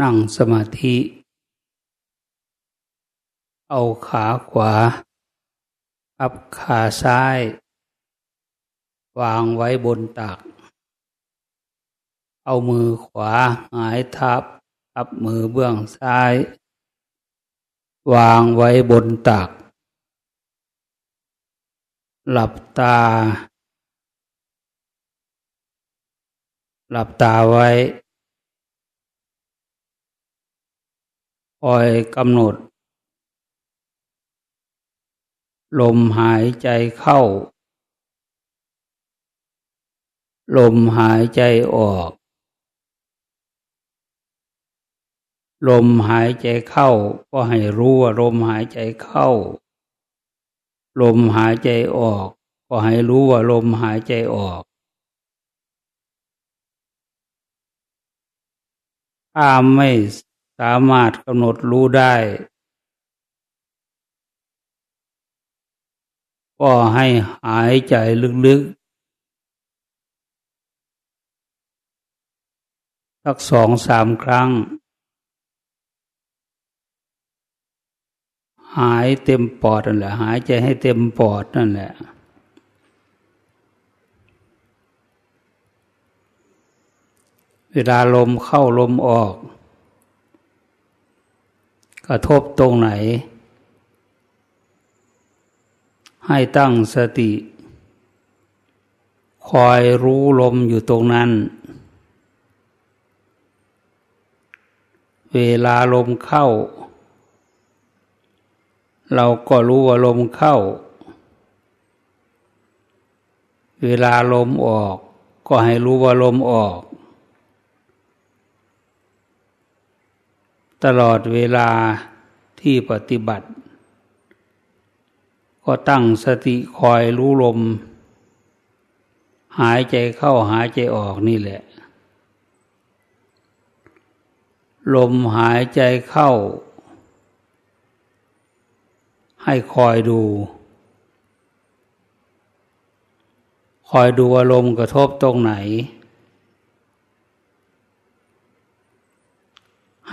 นั่งสมาธิ เอาขาขวาอับขาซ้าย วางไว้บนตัก เอามือขวาหงายทับ อับมือเบื้องซ้าย วางไว้บนตัก หลับตา หลับตาไว้ คอยกำหนด ลมหายใจเข้า ลมหายใจออก ลมหายใจเข้าก็ให้รู้ว่าลมหายใจเข้า ลมหายใจออก ก็ให้รู้ว่าลมหายใจออกถ้าไม่ามารถกำหนดรู้ได้ ก็ให้หายใจลึกๆ สักสองสามครั้ง หายเต็มปอดนั่นแหละ หายใจให้เต็มปอดนั่นแหละเวลาลมเข้าลมออก กระทบตรงไหน ให้ตั้งสติ คอยรู้ลมอยู่ตรงนั้น เวลาลมเข้า เราก็รู้ว่าลมเข้า เวลาลมออก ก็ให้รู้ว่าลมออก ตลอดเวลาที่ปฏิบัติ ก็ตั้งสติคอยรู้ลม หายใจเข้าหายใจออกนี่แหละ ลมหายใจเข้า ให้คอยดู คอยดูอารมณ์กระทบตรงไหน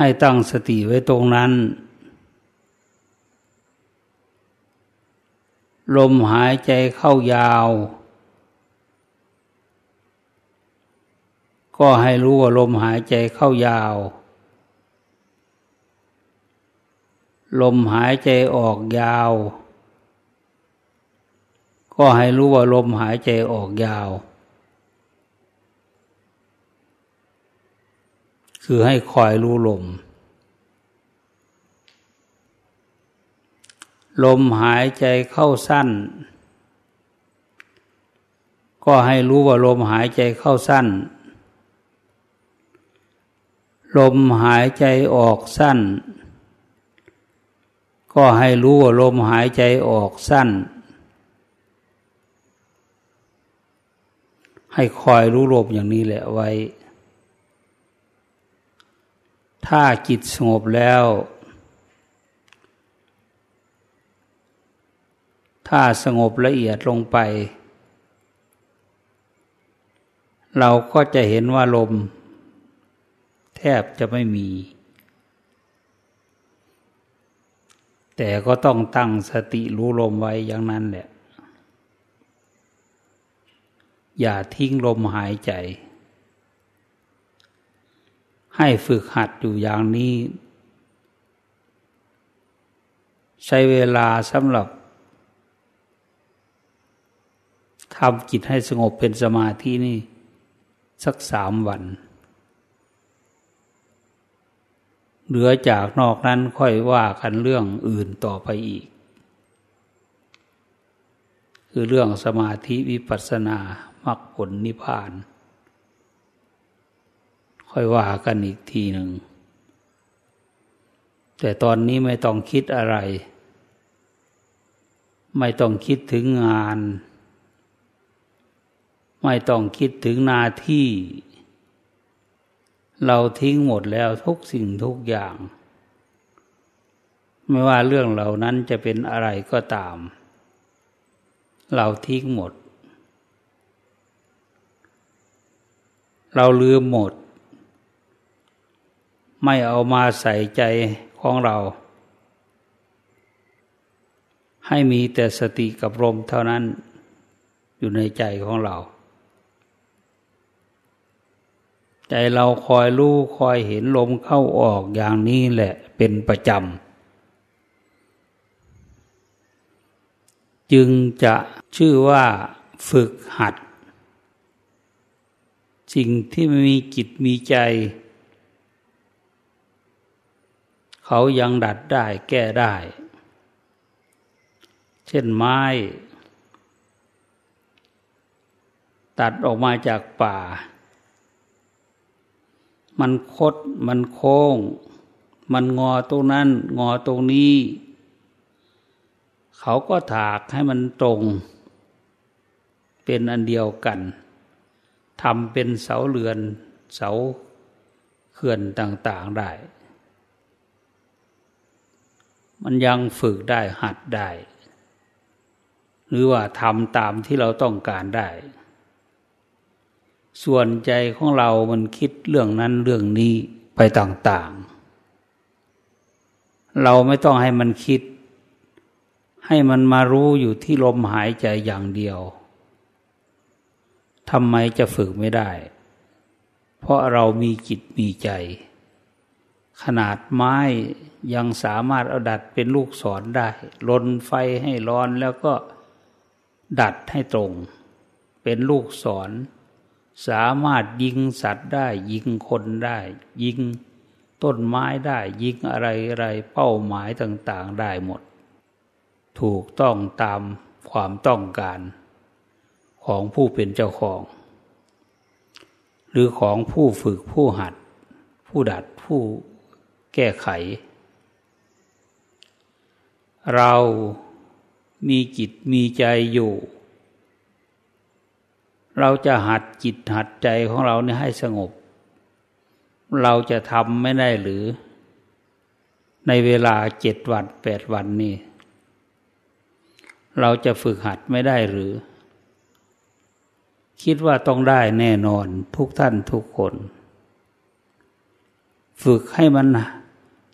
ให้ตั้งสติไว้ตรงนั้น ลมหายใจเข้ายาว ก็ให้รู้ว่าลมหายใจเข้ายาว ลมหายใจออกยาว ก็ให้รู้ว่าลมหายใจออกยาว คือให้คอยรู้ลม ลมหายใจเข้าสั้น ก็ให้รู้ว่าลมหายใจเข้าสั้น ลมหายใจออกสั้น ก็ให้รู้ว่าลมหายใจออกสั้น ให้คอยรู้ลมอย่างนี้แหละไว้ ถ้าจิตสงบแล้ว ถ้าสงบละเอียดลงไป เราก็จะเห็นว่าลม แทบจะไม่มี แต่ก็ต้องตั้งสติรู้ลมไว้อย่างนั้นแหละ อย่าทิ้งลมหายใจ ให้ฝึกหัดอยู่อย่างนี้ ใช้เวลาสำหรับทำจิตให้สงบเป็นสมาธินี่ สักสามวัน เหลือจากนอกนั้นค่อยว่ากันเรื่องอื่นต่อไปอีก คือเรื่องสมาธิวิปัสสนามรรคผลนิพพาน ค่อยว่ากันอีกทีหนึ่ง แต่ตอนนี้ไม่ต้องคิดอะไร ไม่ต้องคิดถึงงาน ไม่ต้องคิดถึงหน้าที่ เราทิ้งหมดแล้วทุกสิ่งทุกอย่าง ไม่ว่าเรื่องเหล่านั้นจะเป็นอะไรก็ตาม เราทิ้งหมด เราลืมหมด ไม่เอามาใส่ใจของเรา ให้มีแต่สติกับลมเท่านั้นอยู่ในใจของเรา ใจเราคอยรู้คอยเห็นลมเข้าออกอย่างนี้แหละเป็นประจำ จึงจะชื่อว่าฝึกหัด สิ่งที่มีจิตมีใจ เขายังดัดได้แก้ได้ เช่นไม้ ตัดออกมาจากป่า มันคด มันโค้ง มันงอตรงนั้น งอตรงนี้ เขาก็ถากให้มันตรง เป็นอันเดียวกันทำเป็นเสาเรือนเสาเขื่อนต่าง ๆ ได้ มันยังฝึกได้หัดได้ หรือว่าทำตามที่เราต้องการได้ ส่วนใจของเรามันคิดเรื่องนั้นเรื่องนี้ไปต่างๆ เราไม่ต้องให้มันคิด ให้มันมารู้อยู่ที่ลมหายใจอย่างเดียวทำไมจะฝึกไม่ได้ เพราะเรามีจิตมีใจ ขนาดไม้ยังสามารถเอาดัดเป็นลูกศรได้ลนไฟให้ร้อนแล้วก็ดัดให้ตรง เป็นลูกศร สามารถยิงสัตว์ได้ ยิงคนได้ ยิงต้นไม้ได้ ยิงอะไรอะไรเป้าหมายต่างๆได้หมด ถูกต้องตามความต้องการของผู้เป็นเจ้าของ หรือของผู้ฝึกผู้หัด ผู้ดัดผู้ แก้ไข เรามีจิตมีใจอยู่ เราจะหัดจิตหัดใจของเราเนี่ยให้สงบ เราจะทำไม่ได้หรือ ในเวลาเจ็ดวันแปดวันนี้เราจะฝึกหัดไม่ได้หรือ คิดว่าต้องได้แน่นอนทุกท่านทุกคน ฝึกให้มัน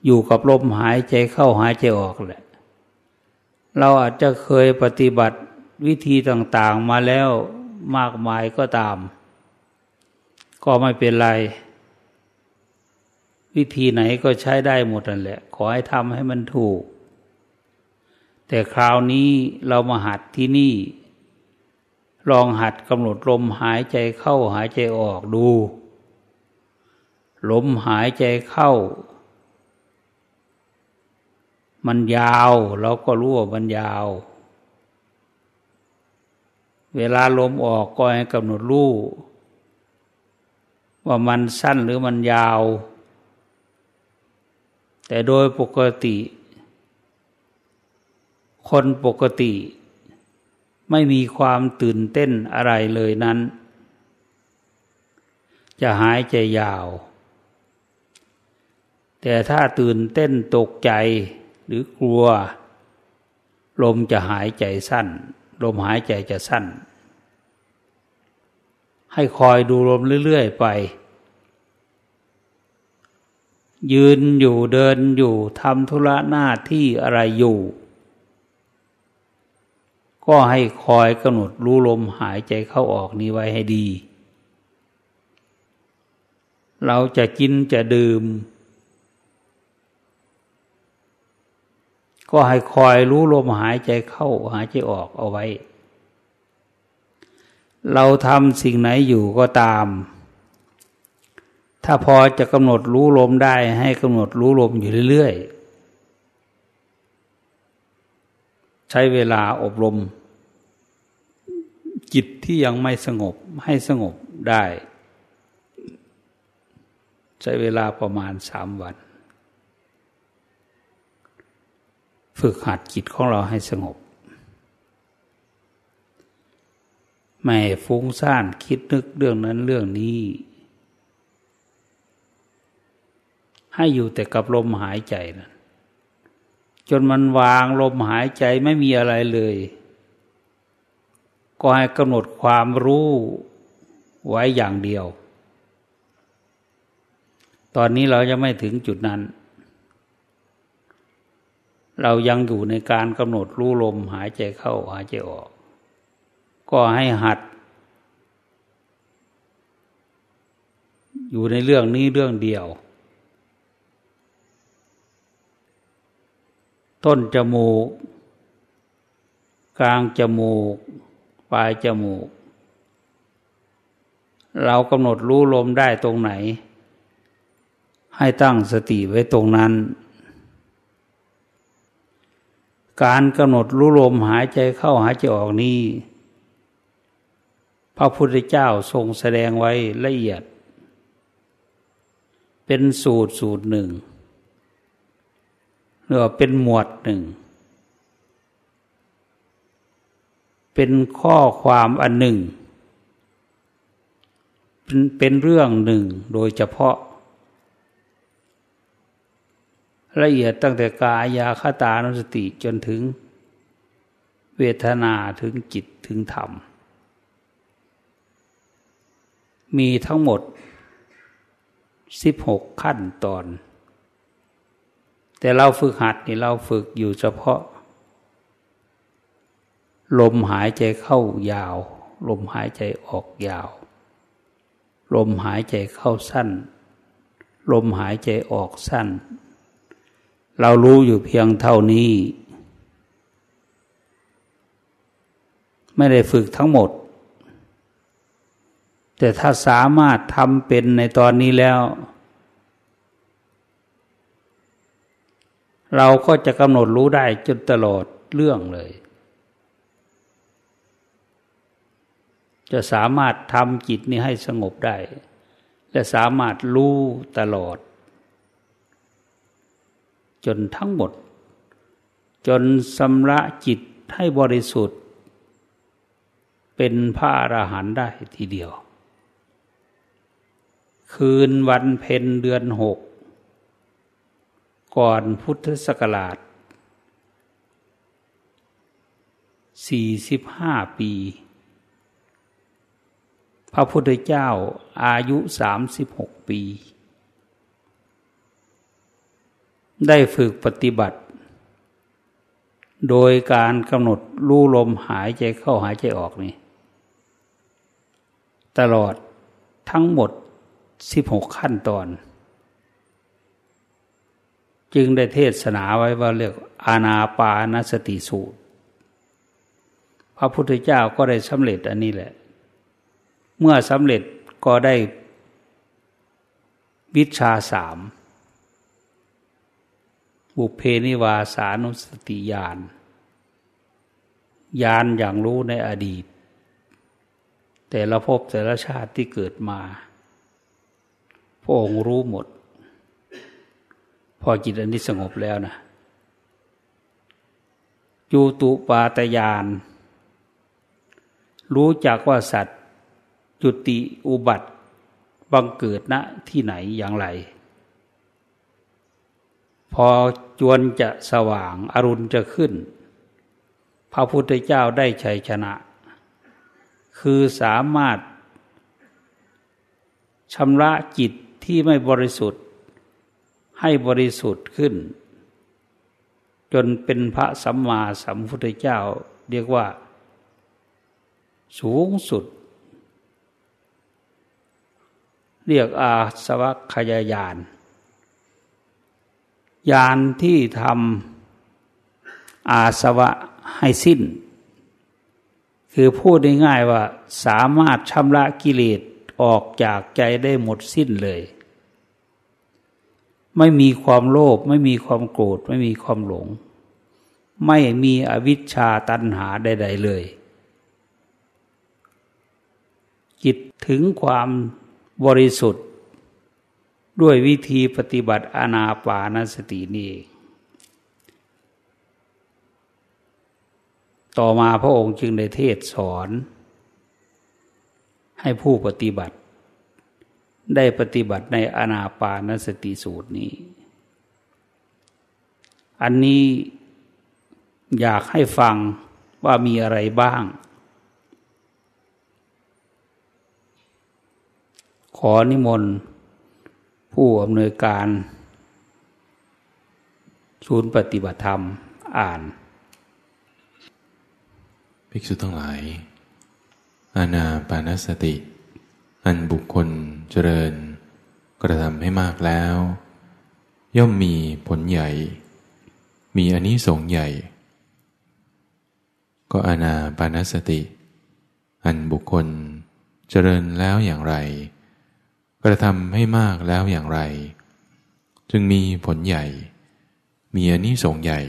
อยู่กับลมหายใจเข้าหายใจออกแหละ เราอาจจะเคยปฏิบัติวิธีต่างๆมาแล้วมากมายก็ตาม ก็ไม่เป็นไร วิธีไหนก็ใช้ได้หมดนั่นแหละ ขอให้ทำให้มันถูก แต่คราวนี้เรามาหัดที่นี่ ลองหัดกำหนดลมหายใจเข้าหายใจออกดู ลมหายใจเข้า มันยาวเราก็รู้ว่ามันยาว เวลาลมออกก็ให้กำหนดรู้ว่ามันสั้นหรือมันยาว แต่โดยปกติ คนปกติ ไม่มีความตื่นเต้นอะไรเลยนั้น จะหายใจยาว แต่ถ้าตื่นเต้นตกใจหรือกลัว ลมจะหายใจสั้น ลมหายใจจะสั้น ให้คอยดูลมเรื่อยๆไป ยืนอยู่เดินอยู่ทำธุระหน้าที่อะไรอยู่ ก็ให้คอยกำหนดรู้ลมหายใจเข้าออกนี้ไว้ให้ดี เราจะกินจะดื่ม ก็ให้คอยรู้ลมหายใจเข้าหายใจออกเอาไว้ เราทำสิ่งไหนอยู่ก็ตาม ถ้าพอจะกำหนดรู้ลมได้ให้กำหนดรู้ลมอยู่เรื่อยๆ ใช้เวลาอบรม จิตที่ยังไม่สงบให้สงบได้ ใช้เวลาประมาณสามวัน ฝึกหัดจิตของเราให้สงบ ไม่ฟุ้งซ่านคิดนึกเรื่องนั้นเรื่องนี้ ให้อยู่แต่กับลมหายใจนะจนมันวางลมหายใจไม่มีอะไรเลย ก็ให้กำหนดความรู้ไว้อย่างเดียว ตอนนี้เรายังไม่ถึงจุดนั้น เรายังอยู่ในการกำหนดรู้ลมหายใจเข้าหายใจออก ก็ให้หัด อยู่ในเรื่องนี้เรื่องเดียว ต้นจมูก กลางจมูก ปลายจมูก เรากำหนดรู้ลมได้ตรงไหน ให้ตั้งสติไว้ตรงนั้น การกำหนดรู้ลมหายใจเข้าหายใจออกนี้ พระพุทธเจ้าทรงแสดงไว้ละเอียด เป็นสูตรสูตรหนึ่งหรือว่าเป็นหมวดหนึ่ง เป็นข้อความอันหนึ่ง เป็นเป็นเรื่องหนึ่งโดยเฉพาะ ละเอียดตั้งแต่กายาคตานุสติจนถึง เวทนาถึงจิตถึงธรรม มีทั้งหมดสิบหกขั้นตอน แต่เราฝึกหัดนี่เราฝึกอยู่เฉพาะ ลมหายใจเข้ายาว ลมหายใจออกยาว ลมหายใจเข้าสั้น ลมหายใจออกสั้น เรารู้อยู่เพียงเท่านี้ ไม่ได้ฝึกทั้งหมด แต่ถ้าสามารถทำเป็นในตอนนี้แล้ว เราก็จะกำหนดรู้ได้จนตลอดเรื่องเลย จะสามารถทำจิตนี้ให้สงบได้ และสามารถรู้ตลอด จนทั้งหมด จนสำระจิตให้บริสุทธิ์ เป็นพระอรหันต์ได้ทีเดียว คืนวันเพ็ญเดือนหก ก่อนพุทธศักราชสี่สิบห้าปี พระพุทธเจ้าอายุสามสิบหกปี ได้ฝึกปฏิบัติ โดยการกำหนดรู้ลมหายใจเข้าหายใจออกนี่ ตลอดทั้งหมดสิบหกขั้นตอน จึงได้เทศนาไว้ว่าเรียกอาณาปานสติสูตร พระพุทธเจ้าก็ได้สำเร็จอันนี้แหละ เมื่อสำเร็จก็ได้วิชาสาม บุเพนิวาสานุสติญาณญาณอย่างรู้ในอดีต แต่ละภพแต่ละชาติที่เกิดมา พระองค์รู้หมด พอจิตอันนี้สงบแล้วนะยูตุปาตยานรู้จักว่าสัตว์จุติอุบัติบังเกิดณที่ไหนอย่างไร พอจวนจะสว่างอรุณจะขึ้น พระพุทธเจ้าได้ชัยชนะ คือสามารถชำระจิตที่ไม่บริสุทธิ์ ให้บริสุทธิ์ขึ้น จนเป็นพระสัมมาสัมพุทธเจ้า เรียกว่า สูงสุด เรียกอาสวัคยายาน ยานที่ทำอาสวะให้สิ้น คือพูดง่ายๆว่าสามารถชำระกิเลสออกจากใจได้หมดสิ้นเลย ไม่มีความโลภไม่มีความโกรธไม่มีความหลง ไม่มีอวิชชาตัณหาใด ๆ เลย จิตถึงความบริสุทธิ์ ด้วยวิธีปฏิบัติอานาปานสตินี่ต่อมาพระองค์จึงได้เทศสอน ให้ผู้ปฏิบัติ ได้ปฏิบัติในอานาปานสติสูตรนี้ อันนี้อยากให้ฟังว่ามีอะไรบ้าง ขอนิมนต์ ผู้อำนวยการศูนย์ปฏิบัติธรรมอ่าน ภิกษุทั้งหลาย อาณาปานสติ อันบุคคลเจริญ กระทำให้มากแล้ว ย่อมมีผลใหญ่ มีอนิสงส์ใหญ่ ก็อาณาปานสติ อันบุคคลเจริญแล้วอย่างไร กระทำให้มากแล้วอย่างไร จึงมีผลใหญ่ มีอนิสงส์ใหญ่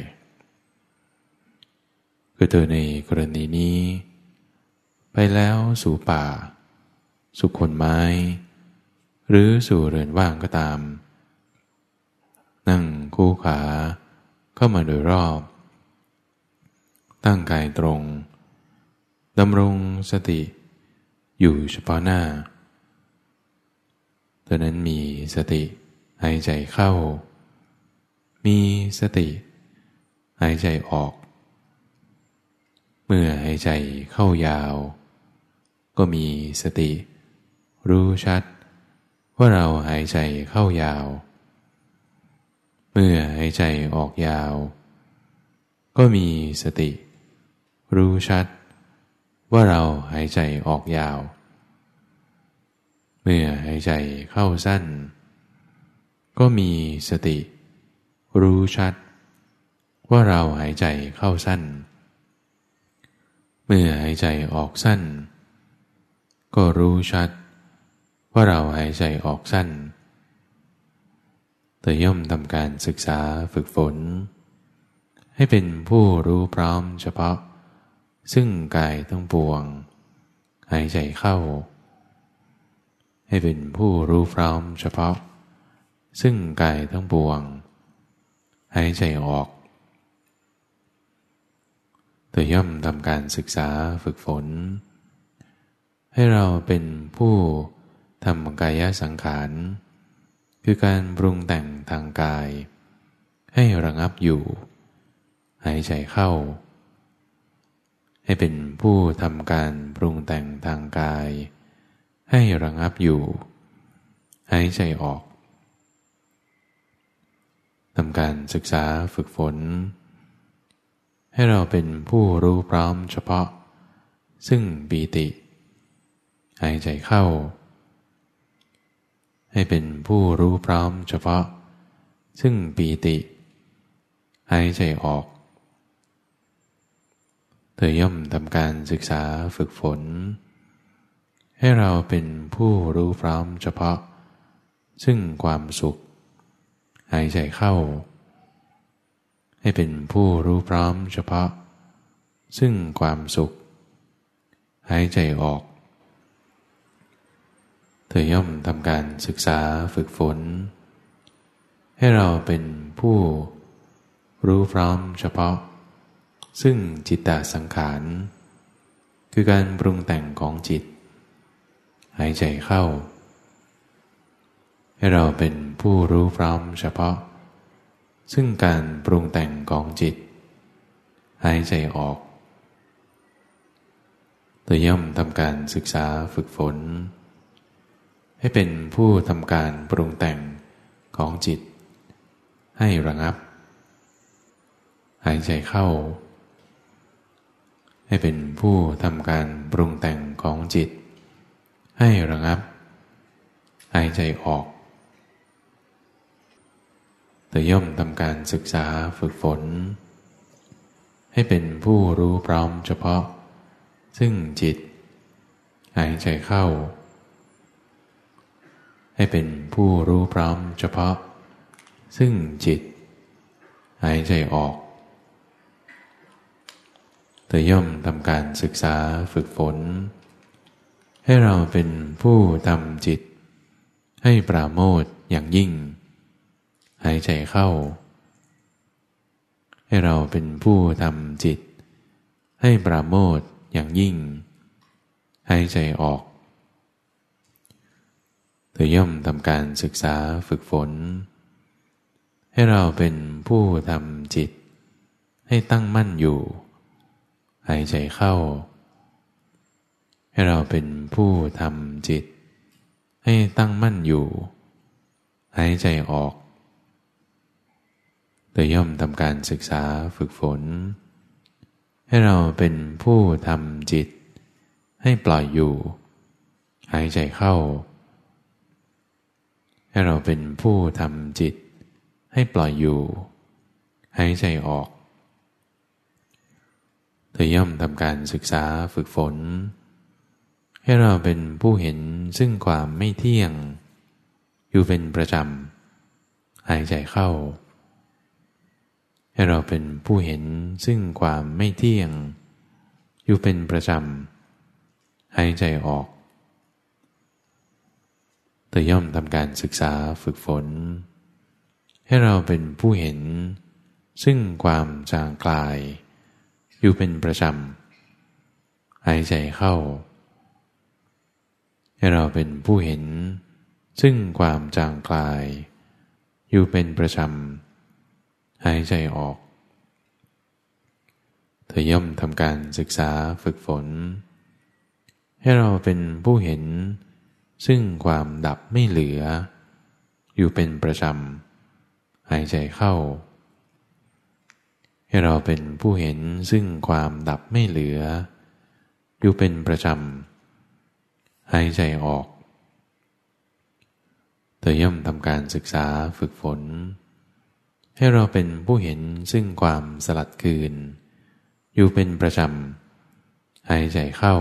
คือเธอในกรณีนี้ ไปแล้วสู่ป่าสุขคนไม้ หรือสู่เรือนว่างก็ตาม นั่งคู่ขาเข้ามาโดยรอบ ตั้งกายตรงดำรงสติ อยู่เฉพาะหน้า ตอนนั้นมีสติหายใจเข้า มีสติหายใจออก เมื่อหายใจเข้ายาว ก็มีสติ รู้ชัด ว่าเราหายใจเข้ายาว เมื่อหายใจออกยาว ก็มีสติ รู้ชัด ว่าเราหายใจออกยาว เมื่อหายใจเข้าสั้น ก็มีสติ รู้ชัด ว่าเราหายใจเข้าสั้น เมื่อหายใจออกสั้น ก็รู้ชัด ว่าเราหายใจออกสั้น แต่ย่อมทำการศึกษาฝึกฝน ให้เป็นผู้รู้พร้อมเฉพาะ ซึ่งกายทั้งปวง หายใจเข้า ให้เป็นผู้รู้พร้อมเฉพาะ ซึ่งกายทั้งปวง หายใจออกตัวย่อมทำการศึกษาฝึกฝน ให้เราเป็นผู้ทำกายสังขาร คือการปรุงแต่งทางกาย ให้ระงับอยู่ หายใจเข้า ให้เป็นผู้ทำการปรุงแต่งทางกาย ให้ระงับอยู่ หายใจออกทำการศึกษาฝึกฝน ให้เราเป็นผู้รู้พร้อมเฉพาะ ซึ่งปีติ หายใจเข้า ให้เป็นผู้รู้พร้อมเฉพาะ ซึ่งปีติ หายใจออก เธอย่อมทำการศึกษาฝึกฝน ให้เราเป็นผู้รู้พร้อมเฉพาะ ซึ่งความสุข หายใจเข้า ให้เป็นผู้รู้พร้อมเฉพาะ ซึ่งความสุข หายใจออก เธอย่อมทำการศึกษาฝึกฝน ให้เราเป็นผู้รู้พร้อมเฉพาะ ซึ่งจิตตสังขาร คือการปรุงแต่งของจิต หายใจเข้า ให้เราเป็นผู้รู้พร้อมเฉพาะ ซึ่งการปรุงแต่งของจิต หายใจออกตัวย่อมทำการศึกษาฝึกฝน ให้เป็นผู้ทำการปรุงแต่งของจิต ให้ระงับ หายใจเข้า ให้เป็นผู้ทำการปรุงแต่งของจิต ให้ระงับ หายใจออก แต่ย่อมทำการศึกษาฝึกฝน ให้เป็นผู้รู้พร้อมเฉพาะ ซึ่งจิต หายใจเข้า ให้เป็นผู้รู้พร้อมเฉพาะ ซึ่งจิต หายใจออกเธอย่อมทำการศึกษาฝึกฝน ให้เราเป็นผู้ทำจิต ให้ปราโมทอย่างยิ่ง หายใจเข้า ให้เราเป็นผู้ทำจิต ให้ปราโมทอย่างยิ่ง หายใจออกเธอย่อมทำการศึกษาฝึกฝน ให้เราเป็นผู้ทำจิต ให้ตั้งมั่นอยู่ หายใจเข้า ให้เราเป็นผู้ทำจิต ให้ตั้งมั่นอยู่ หายใจออกโดยย่อมทำการศึกษาฝึกฝน ให้เราเป็นผู้ทำจิต ให้ปล่อยอยู่ หายใจเข้า ให้เราเป็นผู้ทำจิต ให้ปล่อยอยู่ หายใจออกเธอย่อมทำการศึกษาฝึกฝน ให้เราเป็นผู้เห็นซึ่งความไม่เที่ยง อยู่เป็นประจำ หายใจเข้า ให้เราเป็นผู้เห็นซึ่งความไม่เที่ยง อยู่เป็นประจำ หายใจออกเธอย่อมทำการศึกษาฝึกฝน ให้เราเป็นผู้เห็น ซึ่งความจางกลาย อยู่เป็นประจำ หายใจเข้า ให้เราเป็นผู้เห็น ซึ่งความจางกลาย อยู่เป็นประจำหายใจออก เธอย่อมทำการศึกษาฝึกฝน ให้เราเป็นผู้เห็น ซึ่งความดับไม่เหลือ อยู่เป็นประจำหายใจเข้า ให้เราเป็นผู้เห็นซึ่งความดับไม่เหลือ อยู่เป็นประจำ หายใจออก เธอย่อมทำการศึกษาฝึกฝน ให้เราเป็นผู้เห็นซึ่งความสลัดคืน อยู่เป็นประจำหายใจเข้า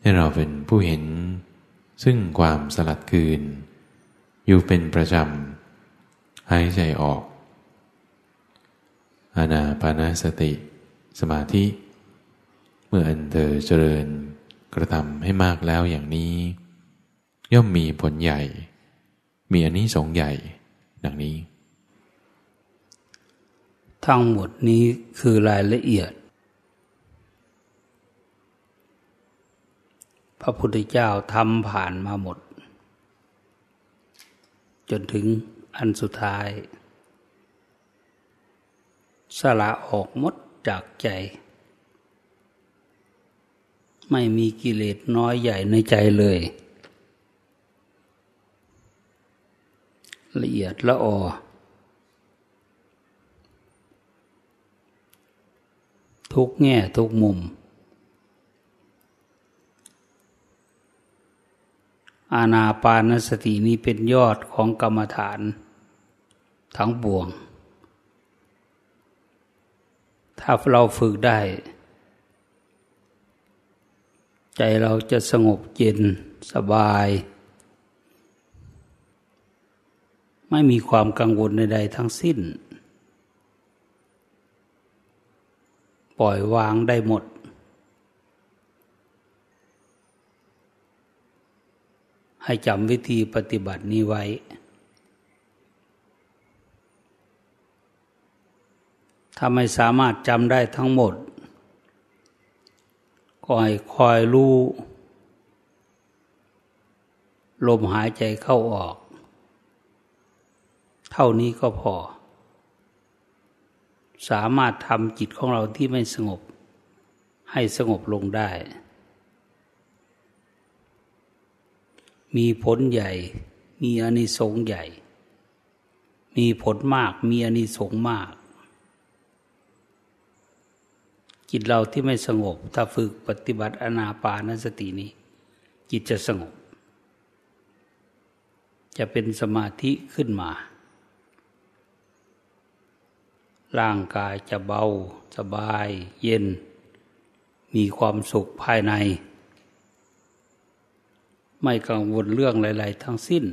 ให้เราเป็นผู้เห็น ซึ่งความสลัดคืน อยู่เป็นประจำหายใจออกอานาปานาสติ สมาธิ เมื่ออันเธอเจริญ กระทำให้มากแล้วอย่างนี้ ย่อมมีผลใหญ่ มีอันนี้สงใหญ่ ดังนี้ ทั้งหมดนี้คือรายละเอียด พระพุทธเจ้าทำผ่านมาหมด จนถึงอันสุดท้าย สละออกหมดจากใจ ไม่มีกิเลสน้อยใหญ่ในใจเลย ละเอียดละออทุกแง่ทุกมุม อาณาปานสตินี้เป็นยอดของกรรมฐานทั้งปวง ถ้าเราฝึกได้ ใจเราจะสงบเย็นสบาย ไม่มีความกังวลใดๆทั้งสิ้น ปล่อยวางได้หมด ให้จำวิธีปฏิบัตินี้ไว้ ถ้าไม่สามารถจำได้ทั้งหมด ก็ให้คอยรู้ลมหายใจเข้าออก เท่านี้ก็พอ สามารถทำจิตของเราที่ไม่สงบ ให้สงบลงได้ มีผลใหญ่ มีอนิสงส์ใหญ่ มีผลมาก มีอนิสงส์มาก จิตเราที่ไม่สงบ ถ้าฝึกปฏิบัติอนาปานสตินี้ จิตจะสงบ จะเป็นสมาธิขึ้นมา ร่างกายจะเบา สบาย เย็น มีความสุขภายใน ไม่กังวลเรื่องอะไรๆทั้งสิ้น